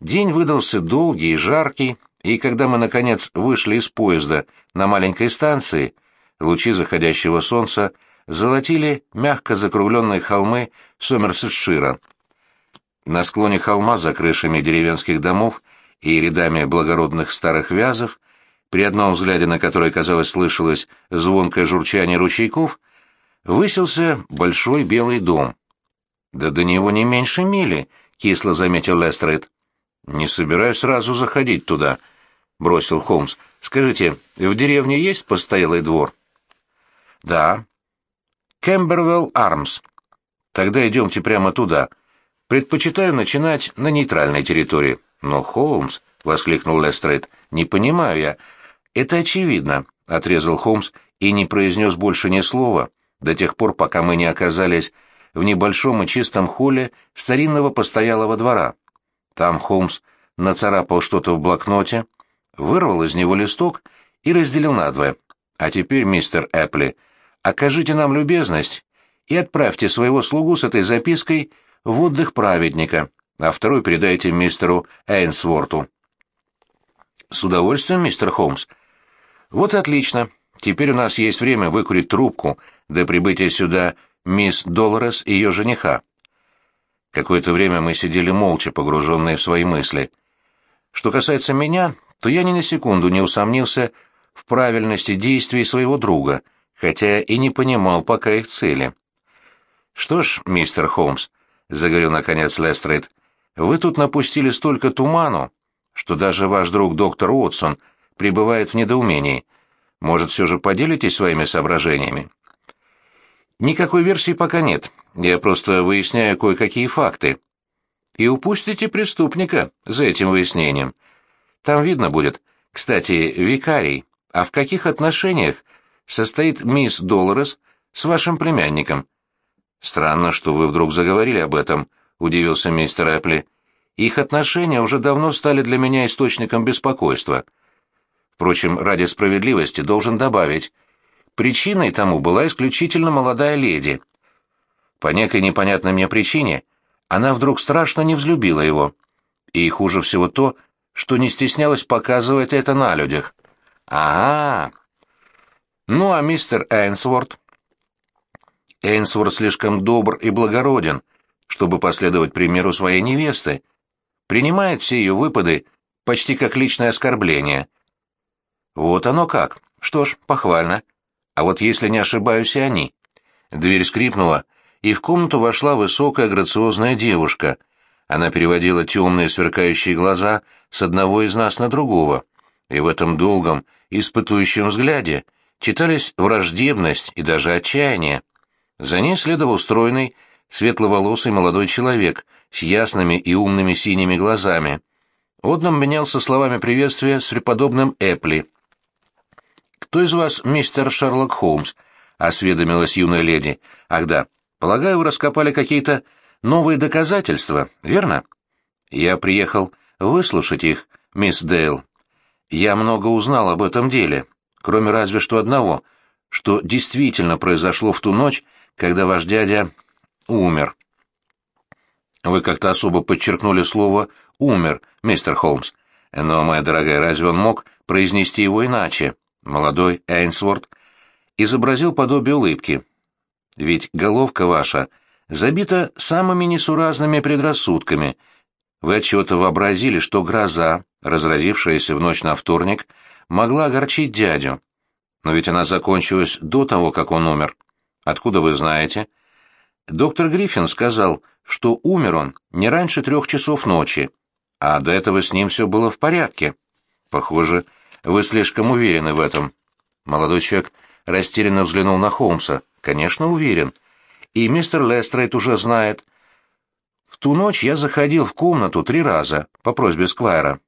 День выдался долгий и жаркий, и когда мы, наконец, вышли из поезда на маленькой станции, лучи заходящего солнца золотили мягко закругленные холмы Сомерсетшира. На склоне холма за крышами деревенских домов и рядами благородных старых вязов, при одном взгляде на который, казалось, слышалось звонкое журчание ручейков, высился большой белый дом. «Да до него не меньше мили», — кисло заметил Лестрейд. «Не собираюсь сразу заходить туда», — бросил Холмс. «Скажите, в деревне есть постоялый двор?» «Да». «Кэмбервелл Армс». «Тогда идемте прямо туда. Предпочитаю начинать на нейтральной территории». «Но, Холмс», — воскликнул Лестрейд, — «не понимаю я». «Это очевидно», — отрезал Холмс и не произнес больше ни слова до тех пор, пока мы не оказались в небольшом и чистом холле старинного постоялого двора. Там Холмс нацарапал что-то в блокноте, вырвал из него листок и разделил надвое. «А теперь, мистер Эпли, окажите нам любезность и отправьте своего слугу с этой запиской в отдых праведника, а второй передайте мистеру Эйнсворту». «С удовольствием, мистер Холмс». «Вот и отлично. Теперь у нас есть время выкурить трубку до прибытия сюда мисс Долорес и ее жениха. Какое-то время мы сидели молча, погруженные в свои мысли. Что касается меня, то я ни на секунду не усомнился в правильности действий своего друга, хотя и не понимал пока их цели. «Что ж, мистер Холмс», — заговорил наконец Лестрейд, — «вы тут напустили столько туману, что даже ваш друг доктор Уотсон пребывает в недоумении. Может, все же поделитесь своими соображениями?» Никакой версии пока нет. Я просто выясняю кое-какие факты. И упустите преступника за этим выяснением. Там видно будет. Кстати, викарий, а в каких отношениях состоит мисс Долорес с вашим племянником? Странно, что вы вдруг заговорили об этом, удивился мистер Эпли. Их отношения уже давно стали для меня источником беспокойства. Впрочем, ради справедливости должен добавить, Причиной тому была исключительно молодая леди. По некой непонятной мне причине она вдруг страшно не взлюбила его. И хуже всего то, что не стеснялась показывать это на людях. Ага. Ну а мистер Эйнсворт? Эйнсворт слишком добр и благороден, чтобы последовать примеру своей невесты. Принимает все ее выпады почти как личное оскорбление. Вот оно как. Что ж, похвально. А вот если не ошибаюсь и они. Дверь скрипнула, и в комнату вошла высокая грациозная девушка. Она переводила темные сверкающие глаза с одного из нас на другого, и в этом долгом, испытующем взгляде читались враждебность и даже отчаяние. За ней следовал стройный, светловолосый молодой человек с ясными и умными синими глазами. Он обменялся словами приветствия с преподобным Эпли — «Кто из вас мистер Шерлок Холмс?» — осведомилась юная леди. «Ах да, полагаю, вы раскопали какие-то новые доказательства, верно?» «Я приехал выслушать их, мисс Дейл. Я много узнал об этом деле, кроме разве что одного, что действительно произошло в ту ночь, когда ваш дядя умер». «Вы как-то особо подчеркнули слово «умер», мистер Холмс. Но, моя дорогая, разве он мог произнести его иначе?» Молодой Эйнсворт изобразил подобие улыбки. «Ведь головка ваша забита самыми несуразными предрассудками. Вы отчего-то вообразили, что гроза, разразившаяся в ночь на вторник, могла огорчить дядю. Но ведь она закончилась до того, как он умер. Откуда вы знаете?» Доктор Гриффин сказал, что умер он не раньше трех часов ночи, а до этого с ним все было в порядке. Похоже, вы слишком уверены в этом. Молодой человек растерянно взглянул на Холмса. Конечно, уверен. И мистер Лестрейд уже знает. В ту ночь я заходил в комнату три раза по просьбе Сквайра.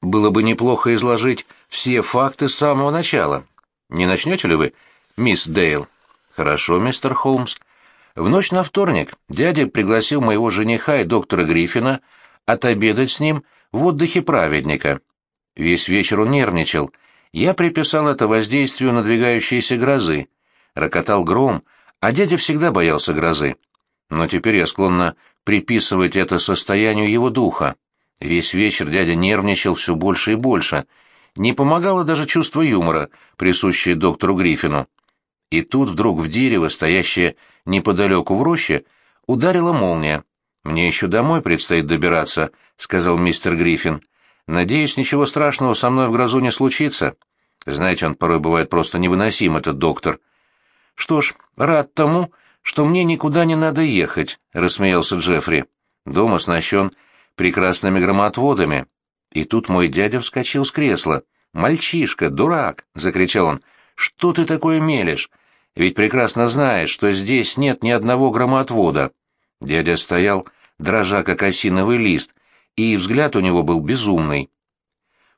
Было бы неплохо изложить все факты с самого начала. Не начнете ли вы, мисс Дейл? Хорошо, мистер Холмс. В ночь на вторник дядя пригласил моего жениха и доктора Гриффина отобедать с ним в отдыхе праведника. Весь вечер он нервничал. Я приписал это воздействию надвигающейся грозы. Рокотал гром, а дядя всегда боялся грозы. Но теперь я склонна приписывать это состоянию его духа. Весь вечер дядя нервничал все больше и больше. Не помогало даже чувство юмора, присущее доктору Гриффину. И тут вдруг в дерево, стоящее неподалеку в роще, ударила молния. «Мне еще домой предстоит добираться», — сказал мистер Гриффин. «Надеюсь, ничего страшного со мной в грозу не случится». Знаете, он порой бывает просто невыносим, этот доктор. «Что ж, рад тому, что мне никуда не надо ехать», — рассмеялся Джеффри. «Дом оснащен прекрасными громоотводами». И тут мой дядя вскочил с кресла. «Мальчишка, дурак!» — закричал он. «Что ты такое мелешь? Ведь прекрасно знаешь, что здесь нет ни одного громоотвода». Дядя стоял, дрожа как осиновый лист, и взгляд у него был безумный.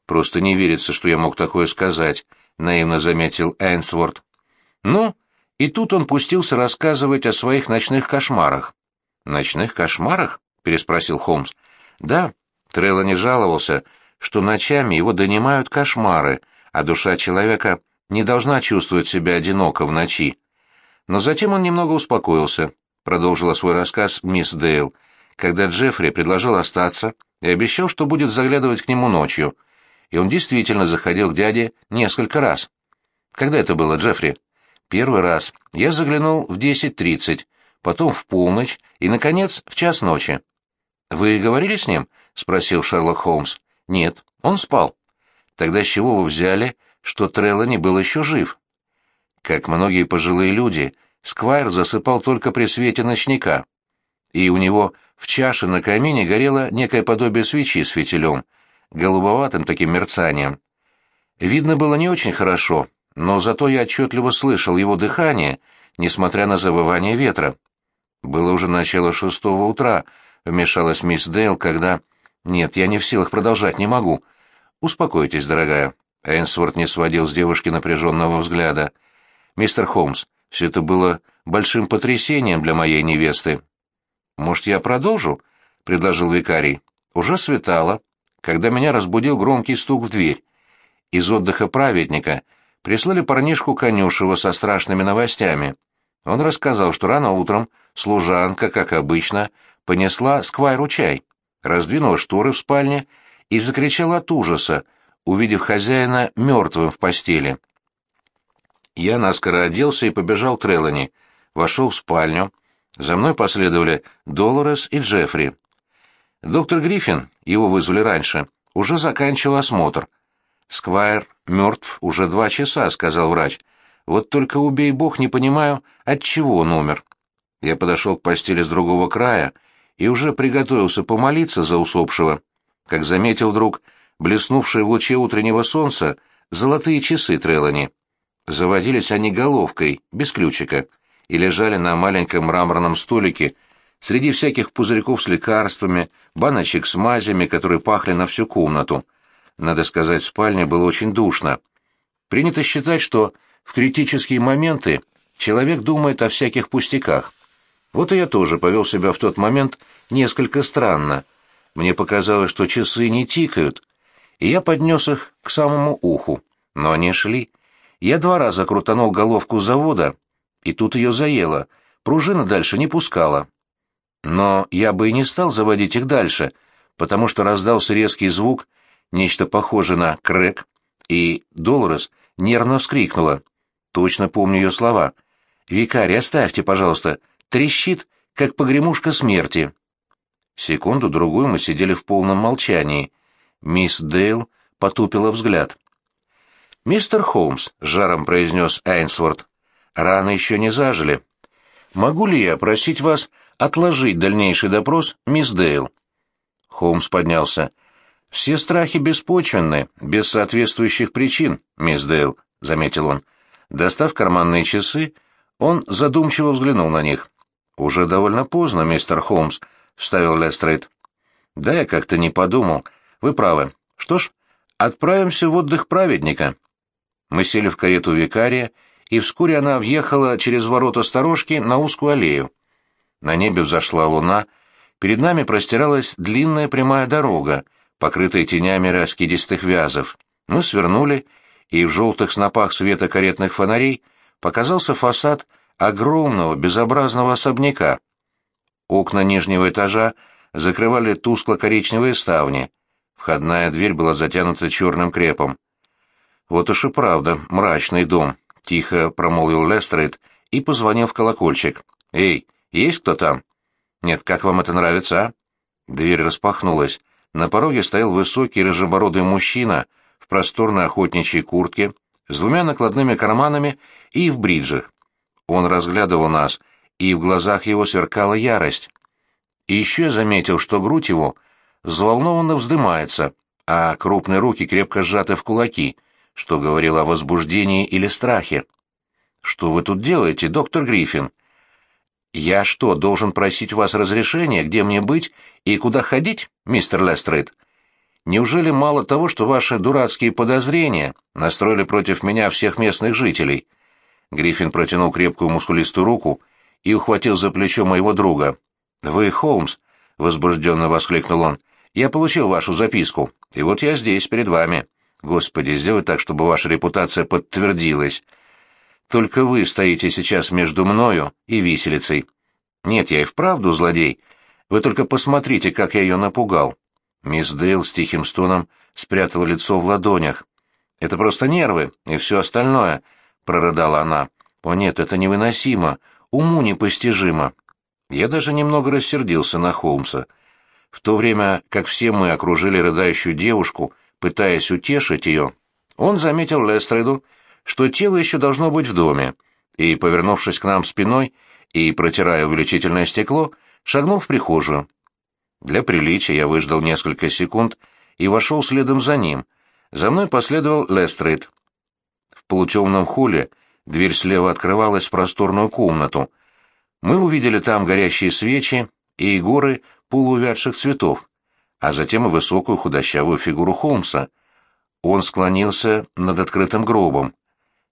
«Просто не верится, что я мог такое сказать», — наивно заметил Энсворт. «Ну, и тут он пустился рассказывать о своих ночных кошмарах. «Ночных кошмарах?» — переспросил Холмс. «Да». Трелло не жаловался, что ночами его донимают кошмары, а душа человека не должна чувствовать себя одиноко в ночи. Но затем он немного успокоился, продолжила свой рассказ мисс Дейл, когда Джеффри предложил остаться и обещал, что будет заглядывать к нему ночью. И он действительно заходил к дяде несколько раз. Когда это было, Джеффри? Первый раз я заглянул в 10.30, потом в полночь и, наконец, в час ночи. «Вы говорили с ним?» — спросил Шерлок Холмс. «Нет, он спал». «Тогда с чего вы взяли, что Треллани был еще жив?» Как многие пожилые люди, Сквайр засыпал только при свете ночника, и у него в чаше на камине горело некое подобие свечи с фитилем, голубоватым таким мерцанием. Видно было не очень хорошо, но зато я отчетливо слышал его дыхание, несмотря на завывание ветра. Было уже начало шестого утра, вмешалась мисс Дейл, когда... Нет, я не в силах продолжать, не могу. Успокойтесь, дорогая. Энсворт не сводил с девушки напряженного взгляда. Мистер Холмс, все это было большим потрясением для моей невесты. Может, я продолжу? — предложил викарий. Уже светало, когда меня разбудил громкий стук в дверь. Из отдыха праведника прислали парнишку Конюшева со страшными новостями. Он рассказал, что рано утром служанка, как обычно, понесла сквайру чай, раздвинула шторы в спальне и закричала от ужаса, увидев хозяина мертвым в постели. Я наскоро оделся и побежал к Трелани, вошел в спальню. За мной последовали Долорес и Джеффри. Доктор Гриффин, его вызвали раньше, уже заканчивал осмотр — «Сквайр мертв уже два часа», — сказал врач. «Вот только убей бог, не понимаю, от чего он умер». Я подошел к постели с другого края и уже приготовился помолиться за усопшего, как заметил вдруг блеснувшие в луче утреннего солнца золотые часы Трелани. Заводились они головкой, без ключика, и лежали на маленьком мраморном столике среди всяких пузырьков с лекарствами, баночек с мазями, которые пахли на всю комнату. Надо сказать, в спальне было очень душно. Принято считать, что в критические моменты человек думает о всяких пустяках. Вот и я тоже повел себя в тот момент несколько странно. Мне показалось, что часы не тикают, и я поднес их к самому уху. Но они шли. Я два раза крутанул головку завода, и тут ее заело. Пружина дальше не пускала. Но я бы и не стал заводить их дальше, потому что раздался резкий звук, нечто похожее на крэк, и Долорес нервно вскрикнула. Точно помню ее слова. «Викарий, оставьте, пожалуйста, трещит, как погремушка смерти». Секунду-другую мы сидели в полном молчании. Мисс Дейл потупила взгляд. «Мистер Холмс», — жаром произнес Эйнсворт, — «раны еще не зажили. Могу ли я просить вас отложить дальнейший допрос, мисс Дейл?» Холмс поднялся. «Все страхи беспочвенны, без соответствующих причин, мисс Дейл», — заметил он. Достав карманные часы, он задумчиво взглянул на них. «Уже довольно поздно, мистер Холмс», — вставил Лестрейд. «Да, я как-то не подумал. Вы правы. Что ж, отправимся в отдых праведника». Мы сели в карету викария, и вскоре она въехала через ворота сторожки на узкую аллею. На небе взошла луна, перед нами простиралась длинная прямая дорога, покрытые тенями раскидистых вязов. Мы свернули, и в желтых снопах света каретных фонарей показался фасад огромного безобразного особняка. Окна нижнего этажа закрывали тускло-коричневые ставни. Входная дверь была затянута черным крепом. «Вот уж и правда, мрачный дом», — тихо промолвил Лестрейд и позвонил в колокольчик. «Эй, есть кто там?» «Нет, как вам это нравится, а?» Дверь распахнулась. На пороге стоял высокий рыжебородый мужчина в просторной охотничьей куртке, с двумя накладными карманами и в бриджах. Он разглядывал нас, и в глазах его сверкала ярость. И еще я заметил, что грудь его взволнованно вздымается, а крупные руки крепко сжаты в кулаки, что говорило о возбуждении или страхе. «Что вы тут делаете, доктор Гриффин?» «Я что, должен просить у вас разрешения, где мне быть и куда ходить, мистер Лестрейд? Неужели мало того, что ваши дурацкие подозрения настроили против меня всех местных жителей?» Гриффин протянул крепкую мускулистую руку и ухватил за плечо моего друга. «Вы Холмс?» — возбужденно воскликнул он. «Я получил вашу записку, и вот я здесь, перед вами. Господи, сделай так, чтобы ваша репутация подтвердилась». Только вы стоите сейчас между мною и виселицей. Нет, я и вправду злодей. Вы только посмотрите, как я ее напугал. Мисс Дейл с тихим стоном спрятала лицо в ладонях. Это просто нервы и все остальное, — прорыдала она. О нет, это невыносимо, уму непостижимо. Я даже немного рассердился на Холмса. В то время, как все мы окружили рыдающую девушку, пытаясь утешить ее, он заметил Лестреду, что тело еще должно быть в доме, и, повернувшись к нам спиной и протирая увеличительное стекло, шагнул в прихожую. Для приличия я выждал несколько секунд и вошел следом за ним. За мной последовал Лестрейд. В полутемном холле дверь слева открывалась в просторную комнату. Мы увидели там горящие свечи и горы полуувядших цветов, а затем и высокую худощавую фигуру Холмса. Он склонился над открытым гробом.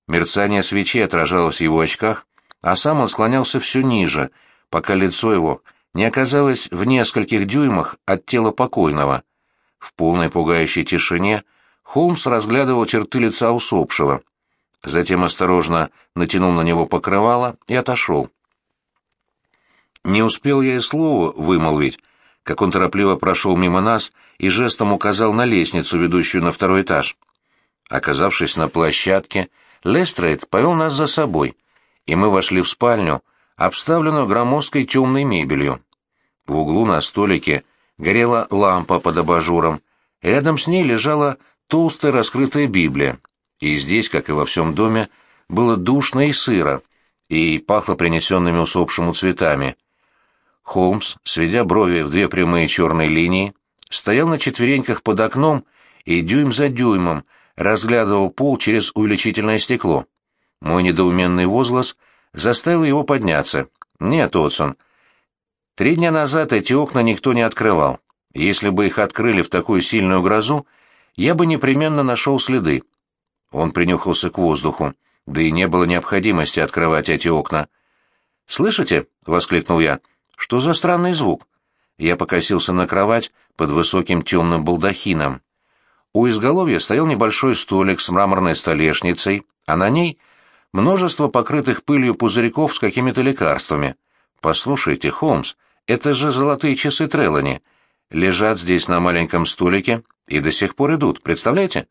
Мерцание свечи отражалось в его очках, а сам он склонялся все ниже, пока лицо его не оказалось в нескольких дюймах от тела покойного. В полной пугающей тишине Холмс разглядывал черты лица усопшего. Затем осторожно натянул на него покрывало и отошел. Не успел я и слова вымолвить, как он торопливо прошел мимо нас и жестом указал на лестницу, ведущую на второй этаж. Оказавшись на площадке, Лестрейд повел нас за собой, и мы вошли в спальню, обставленную громоздкой темной мебелью. В углу на столике горела лампа под абажуром, рядом с ней лежала толстая раскрытая Библия, и здесь, как и во всем доме, было душно и сыро, и пахло принесенными усопшему цветами. Холмс, сведя брови в две прямые черные линии, стоял на четвереньках под окном и дюйм за дюймом разглядывал пол через увеличительное стекло. Мой недоуменный возглас заставил его подняться. «Нет, Отсон, три дня назад эти окна никто не открывал. Если бы их открыли в такую сильную грозу, я бы непременно нашел следы». Он принюхался к воздуху, да и не было необходимости открывать эти окна. «Слышите?» — воскликнул я. «Что за странный звук?» Я покосился на кровать под высоким темным балдахином. У изголовья стоял небольшой столик с мраморной столешницей, а на ней множество покрытых пылью пузырьков с какими-то лекарствами. «Послушайте, Холмс, это же золотые часы Трелани. Лежат здесь на маленьком столике и до сих пор идут, представляете?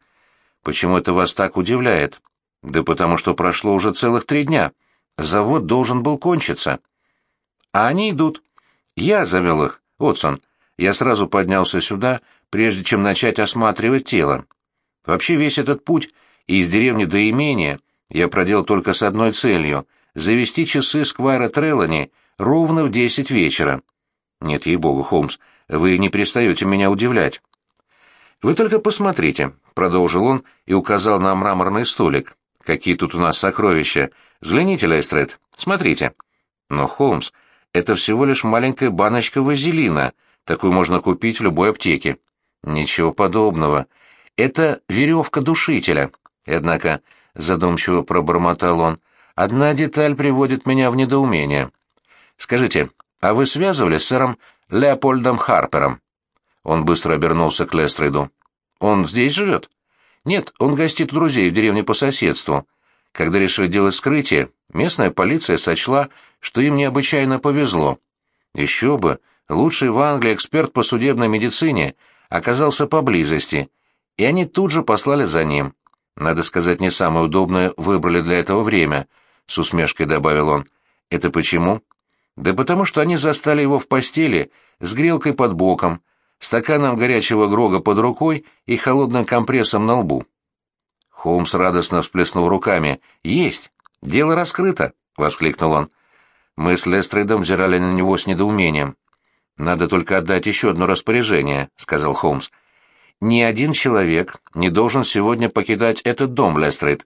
Почему это вас так удивляет? Да потому что прошло уже целых три дня. Завод должен был кончиться. А они идут. Я завел их, Отсон. Я сразу поднялся сюда, прежде чем начать осматривать тело. Вообще весь этот путь из деревни до имения я проделал только с одной целью — завести часы Сквайра Треллани ровно в десять вечера. Нет, ей-богу, Холмс, вы не перестаете меня удивлять. «Вы только посмотрите», — продолжил он и указал на мраморный столик. «Какие тут у нас сокровища! Взгляните, Лестред, смотрите». «Но, Холмс, это всего лишь маленькая баночка вазелина, такую можно купить в любой аптеке. Ничего подобного. Это веревка душителя. Однако, задумчиво пробормотал он, одна деталь приводит меня в недоумение. Скажите, а вы связывались с сэром Леопольдом Харпером? Он быстро обернулся к Лестрейду. Он здесь живет? Нет, он гостит у друзей в деревне по соседству. Когда решили делать скрытие, местная полиция сочла, что им необычайно повезло. Еще бы, лучший в Англии эксперт по судебной медицине оказался поблизости, и они тут же послали за ним. Надо сказать, не самое удобное выбрали для этого время, — с усмешкой добавил он. Это почему? Да потому что они застали его в постели, с грелкой под боком, стаканом горячего грога под рукой и холодным компрессом на лбу. Холмс радостно всплеснул руками. «Есть! Дело раскрыто!» — воскликнул он. Мы с Лестрейдом взирали на него с недоумением. «Надо только отдать еще одно распоряжение», — сказал Холмс. «Ни один человек не должен сегодня покидать этот дом, Лестрейд.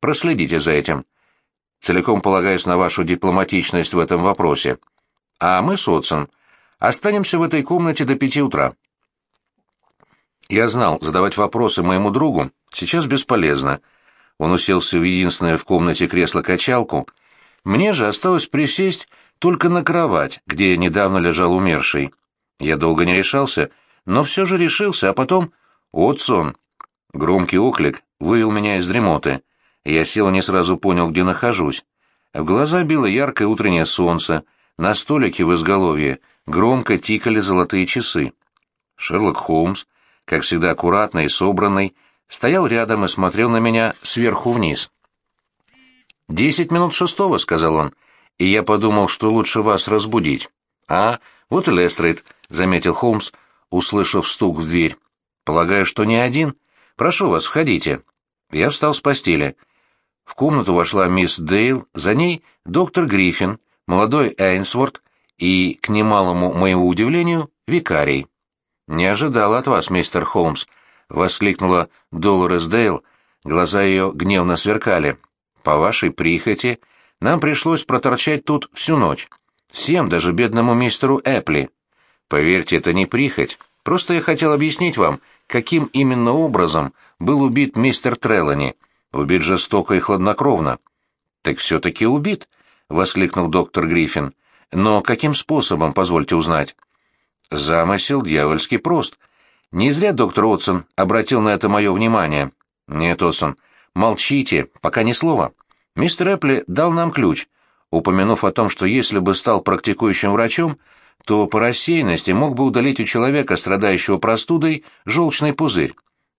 Проследите за этим. Целиком полагаюсь на вашу дипломатичность в этом вопросе. А мы с Отсон останемся в этой комнате до пяти утра». Я знал, задавать вопросы моему другу сейчас бесполезно. Он уселся в единственное в комнате кресло-качалку. Мне же осталось присесть только на кровать, где недавно лежал умерший. Я долго не решался, но все же решился, а потом... «Отсон!» Громкий оклик вывел меня из дремоты. Я сел и не сразу понял, где нахожусь. В глаза било яркое утреннее солнце, на столике в изголовье громко тикали золотые часы. Шерлок Холмс как всегда аккуратный и собранный, стоял рядом и смотрел на меня сверху вниз. «Десять минут шестого», — сказал он, — «и я подумал, что лучше вас разбудить». «А, вот и Лестрейд», — заметил Холмс, услышав стук в дверь. «Полагаю, что не один. Прошу вас, входите». Я встал с постели. В комнату вошла мисс Дейл, за ней доктор Гриффин, молодой Эйнсворт и, к немалому моему удивлению, викарий. «Не ожидал от вас, мистер Холмс», — воскликнула Долорес Дейл, глаза ее гневно сверкали. «По вашей прихоти нам пришлось проторчать тут всю ночь. Всем, даже бедному мистеру Эпли. Поверьте, это не прихоть. Просто я хотел объяснить вам, каким именно образом был убит мистер Треллани. Убит жестоко и хладнокровно». «Так все-таки убит», — воскликнул доктор Гриффин. «Но каким способом, позвольте узнать?» Замысел дьявольски прост. Не зря доктор Отсон обратил на это мое внимание. Нет, Отсон, молчите, пока ни слова. Мистер Эпли дал нам ключ, упомянув о том, что если бы стал практикующим врачом, то по рассеянности мог бы удалить у человека, страдающего простудой, желчный пузырь.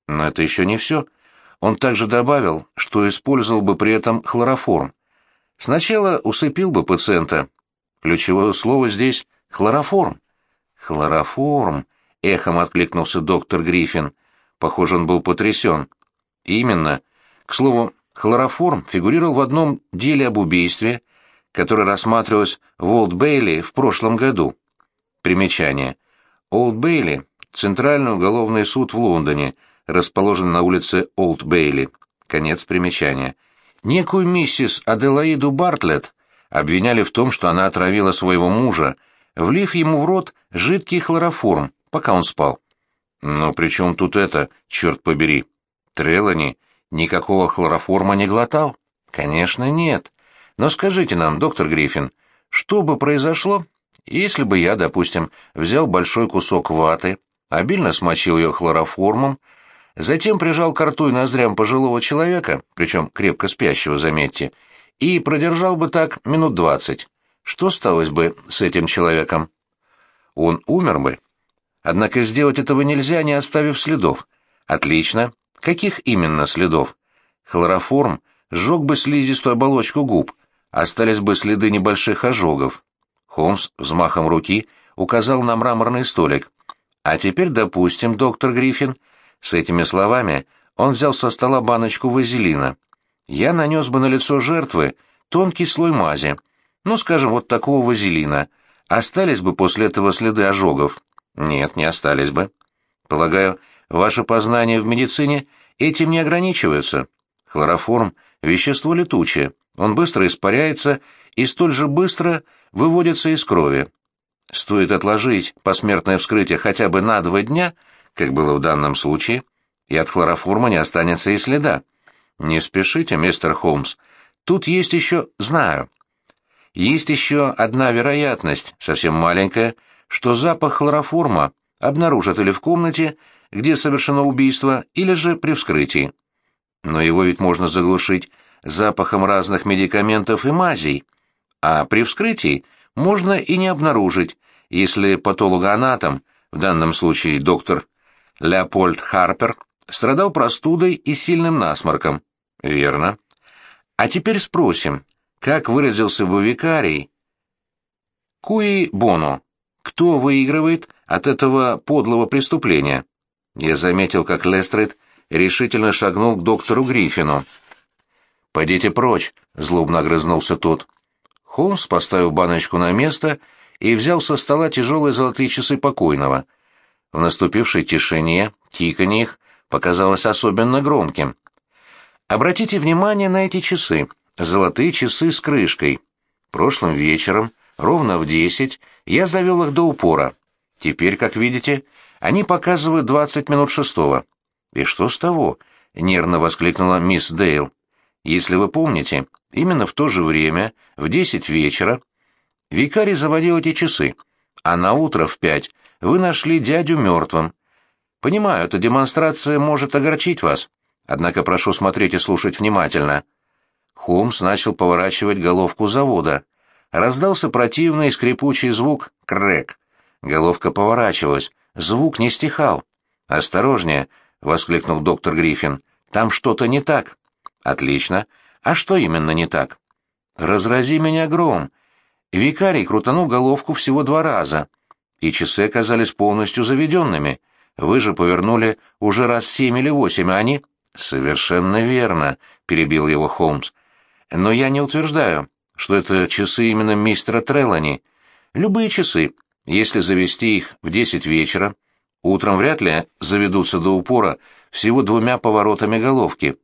Но это еще не все. Он также добавил, что использовал бы при этом хлороформ. Сначала усыпил бы пациента. Ключевое слово здесь — хлороформ. «Хлороформ!» — эхом откликнулся доктор Гриффин. Похоже, он был потрясен. «Именно. К слову, хлороформ фигурировал в одном деле об убийстве, которое рассматривалось в Олд-Бейли в прошлом году. Примечание. Олд-Бейли — Центральный уголовный суд в Лондоне, расположен на улице Олд-Бейли. Конец примечания. Некую миссис Аделаиду Бартлетт обвиняли в том, что она отравила своего мужа, влив ему в рот жидкий хлороформ, пока он спал. Но при чем тут это, черт побери? Трелани никакого хлороформа не глотал? Конечно, нет. Но скажите нам, доктор Гриффин, что бы произошло, если бы я, допустим, взял большой кусок ваты, обильно смочил ее хлороформом, затем прижал к рту и ноздрям пожилого человека, причем крепко спящего, заметьте, и продержал бы так минут двадцать. Что сталось бы с этим человеком? Он умер бы. Однако сделать этого нельзя, не оставив следов. Отлично. Каких именно следов? Хлороформ сжег бы слизистую оболочку губ, остались бы следы небольших ожогов. Холмс взмахом руки указал на мраморный столик. А теперь, допустим, доктор Гриффин, с этими словами он взял со стола баночку вазелина. Я нанес бы на лицо жертвы тонкий слой мази, ну, скажем, вот такого вазелина. Остались бы после этого следы ожогов? Нет, не остались бы. Полагаю, ваши познания в медицине этим не ограничиваются. Хлороформ — вещество летучее, он быстро испаряется и столь же быстро выводится из крови. Стоит отложить посмертное вскрытие хотя бы на два дня, как было в данном случае, и от хлороформа не останется и следа. Не спешите, мистер Холмс. Тут есть еще «знаю». Есть еще одна вероятность, совсем маленькая, что запах хлороформа обнаружат или в комнате, где совершено убийство, или же при вскрытии. Но его ведь можно заглушить запахом разных медикаментов и мазей, а при вскрытии можно и не обнаружить, если патологоанатом, в данном случае доктор Леопольд Харпер, страдал простудой и сильным насморком. Верно. А теперь спросим, как выразился бы викарий? Куи боно. Кто выигрывает от этого подлого преступления? Я заметил, как Лестрейд решительно шагнул к доктору Гриффину. «Пойдите прочь», — злобно огрызнулся тот. Холмс поставил баночку на место и взял со стола тяжелые золотые часы покойного. В наступившей тишине тиканье их показалось особенно громким. Обратите внимание на эти часы. Золотые часы с крышкой. Прошлым вечером, ровно в десять, я завел их до упора. Теперь, как видите, они показывают двадцать минут шестого. И что с того? Нервно воскликнула мисс Дейл. Если вы помните, именно в то же время, в десять вечера, викарий заводил эти часы, а на утро в пять вы нашли дядю мертвым. Понимаю, эта демонстрация может огорчить вас, однако прошу смотреть и слушать внимательно. Холмс начал поворачивать головку завода. Раздался противный скрипучий звук «крэк». Головка поворачивалась, звук не стихал. «Осторожнее!» — воскликнул доктор Гриффин. «Там что-то не так». «Отлично. А что именно не так?» «Разрази меня гром!» Викарий крутанул головку всего два раза, и часы оказались полностью заведенными — вы же повернули уже раз семь или восемь, а они...» «Совершенно верно», — перебил его Холмс. «Но я не утверждаю, что это часы именно мистера Треллани. Любые часы, если завести их в десять вечера, утром вряд ли заведутся до упора всего двумя поворотами головки».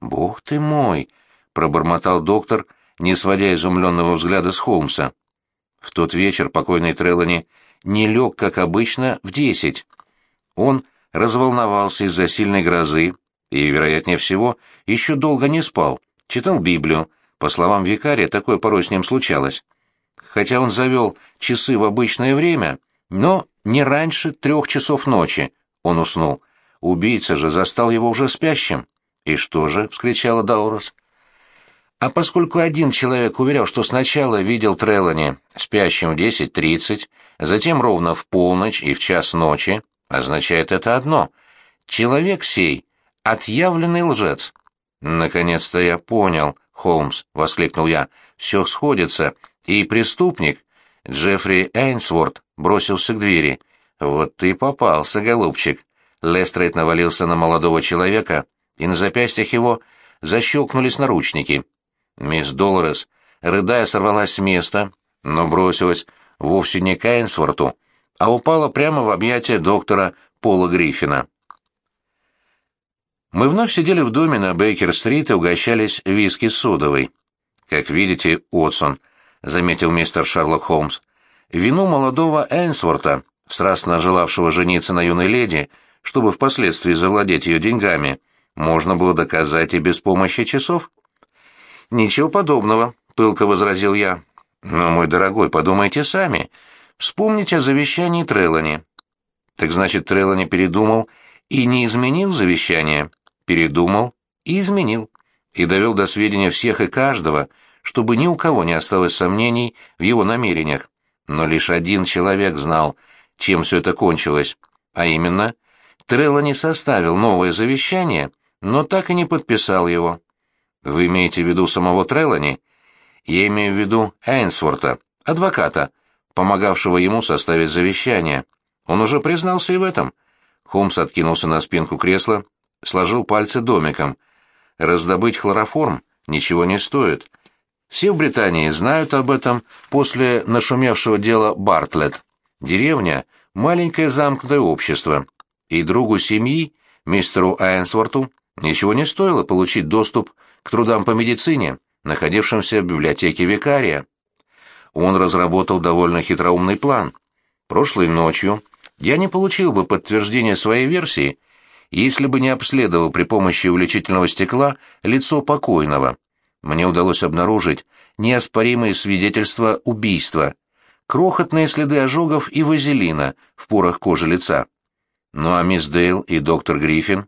«Бог ты мой!» — пробормотал доктор, не сводя изумленного взгляда с Холмса. В тот вечер покойный Треллани не лег, как обычно, в десять. Он разволновался из-за сильной грозы и, вероятнее всего, еще долго не спал, читал Библию. По словам викария, такое порой с ним случалось. Хотя он завел часы в обычное время, но не раньше трех часов ночи он уснул. Убийца же застал его уже спящим. «И что же?» — вскричала Даурос. А поскольку один человек уверял, что сначала видел Трелани спящим в 10.30, затем ровно в полночь и в час ночи, означает это одно. Человек сей — отъявленный лжец. «Наконец-то я понял, Холмс», — воскликнул я. «Все сходится, и преступник, Джеффри Эйнсворт, бросился к двери. Вот ты попался, голубчик». Лестрейд навалился на молодого человека, и на запястьях его защелкнулись наручники. Мисс Долорес, рыдая, сорвалась с места, но бросилась вовсе не к Эйнсворту, а упала прямо в объятия доктора Пола Гриффина. Мы вновь сидели в доме на Бейкер-стрит и угощались виски с содовой. «Как видите, Отсон», — заметил мистер Шерлок Холмс, — «вину молодого Энсворта, страстно желавшего жениться на юной леди, чтобы впоследствии завладеть ее деньгами, можно было доказать и без помощи часов». «Ничего подобного», — пылко возразил я. «Но, мой дорогой, подумайте сами. Вспомните о завещании Трелани. Так значит, Трелани передумал и не изменил завещание? Передумал и изменил. И довел до сведения всех и каждого, чтобы ни у кого не осталось сомнений в его намерениях. Но лишь один человек знал, чем все это кончилось. А именно, Трелани составил новое завещание, но так и не подписал его. Вы имеете в виду самого Трелани? Я имею в виду Эйнсворта, адвоката, помогавшего ему составить завещание. Он уже признался и в этом. Холмс откинулся на спинку кресла, сложил пальцы домиком. Раздобыть хлороформ ничего не стоит. Все в Британии знают об этом после нашумевшего дела Бартлетт. Деревня — маленькое замкнутое общество. И другу семьи, мистеру Айнсворту, ничего не стоило получить доступ к трудам по медицине, находившимся в библиотеке викария он разработал довольно хитроумный план. Прошлой ночью я не получил бы подтверждения своей версии, если бы не обследовал при помощи увеличительного стекла лицо покойного. Мне удалось обнаружить неоспоримые свидетельства убийства, крохотные следы ожогов и вазелина в порах кожи лица. Ну а мисс Дейл и доктор Гриффин?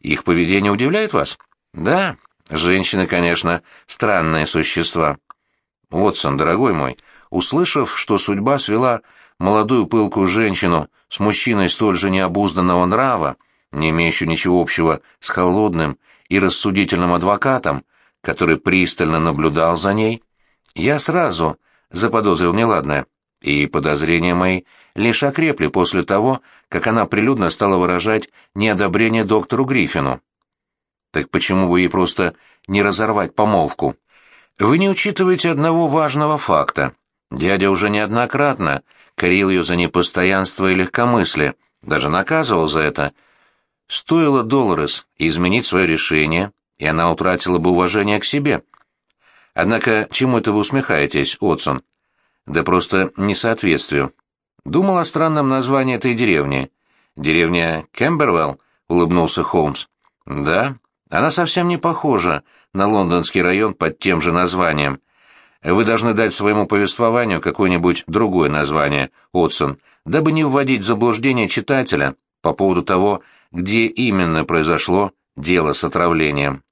Их поведение удивляет вас? Да, женщины, конечно, странные существа. Отсон, дорогой мой, услышав, что судьба свела молодую пылкую женщину с мужчиной столь же необузданного нрава, не имеющую ничего общего с холодным и рассудительным адвокатом, который пристально наблюдал за ней, я сразу заподозрил неладное, и подозрения мои лишь окрепли после того, как она прилюдно стала выражать неодобрение доктору Гриффину. Так почему бы ей просто не разорвать помолвку? Вы не учитываете одного важного факта. Дядя уже неоднократно корил ее за непостоянство и легкомыслие, даже наказывал за это. Стоило Долорес изменить свое решение, и она утратила бы уважение к себе. Однако чему это вы усмехаетесь, Отсон? Да просто несоответствию. Думал о странном названии этой деревни. Деревня Кембервелл, улыбнулся Холмс. Да, она совсем не похожа на лондонский район под тем же названием. Вы должны дать своему повествованию какое-нибудь другое название, Отсон, дабы не вводить в заблуждение читателя по поводу того, где именно произошло дело с отравлением.